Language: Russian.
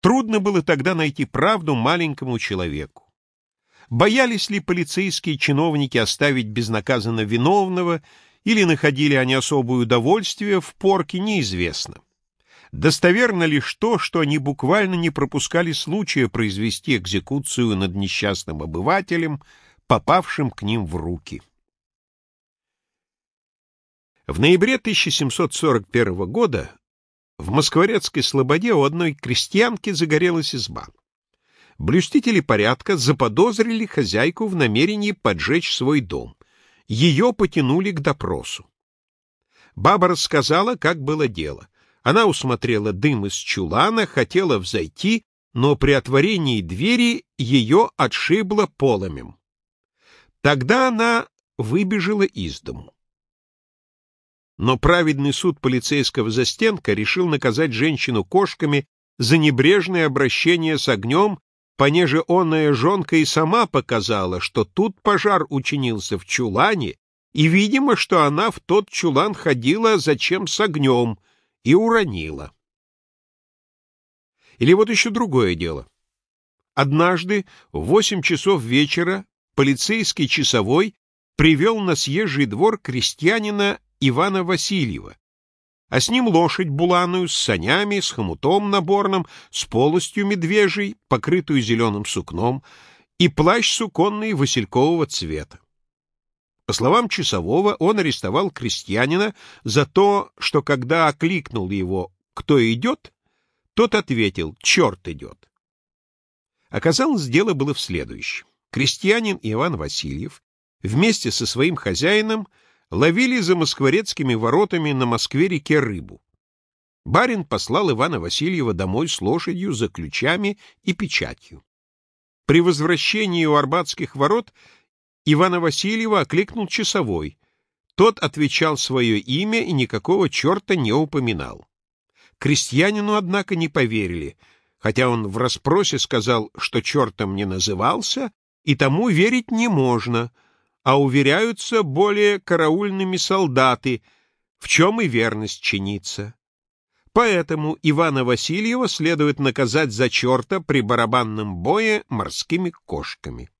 Трудно было тогда найти правду маленькому человеку. Боялись ли полицейские чиновники оставить безнаказанно виновного, или находили они особое удовольствие в порке, неизвестно. Достоверно лишь то, что они буквально не пропускали случая произвести экзекуцию над несчастным обывателем, попавшим к ним в руки. В ноябре 1741 года в Москворецкой слободе у одной крестьянки загорелась изба. Блюстители порядка заподозрили хозяйку в намерении поджечь свой дом. Ее потянули к допросу. Баба рассказала, как было дело. Она усмотрела дым из чулана, хотела взойти, но при отворении двери ее отшибло поломем. Тогда она выбежала из дому. Но праведный суд полицейского застенка решил наказать женщину кошками за небрежное обращение с огнем, понеже онная жонка и сама показала, что тут пожар учинился в чулане, и, видимо, что она в тот чулан ходила зачем с огнем — и уронила. Или вот еще другое дело. Однажды в восемь часов вечера полицейский часовой привел на съезжий двор крестьянина Ивана Васильева, а с ним лошадь буланую, с санями, с хомутом наборным, с полостью медвежий, покрытую зеленым сукном, и плащ суконный василькового цвета. По словам часового, он арестовал крестьянина за то, что когда окликнул его «Кто идет?», тот ответил «Черт идет». Оказалось, дело было в следующем. Крестьянин Иван Васильев вместе со своим хозяином ловили за москворецкими воротами на Москве-реке рыбу. Барин послал Ивана Васильева домой с лошадью за ключами и печатью. При возвращении у Арбатских ворот Ивана Васильева окликнул часовой. Тот отвечал свое имя и никакого черта не упоминал. Крестьянину, однако, не поверили, хотя он в расспросе сказал, что чертом не назывался, и тому верить не можно, а уверяются более караульными солдаты, в чем и верность чинится. Поэтому Ивана Васильева следует наказать за черта при барабанном бое морскими кошками.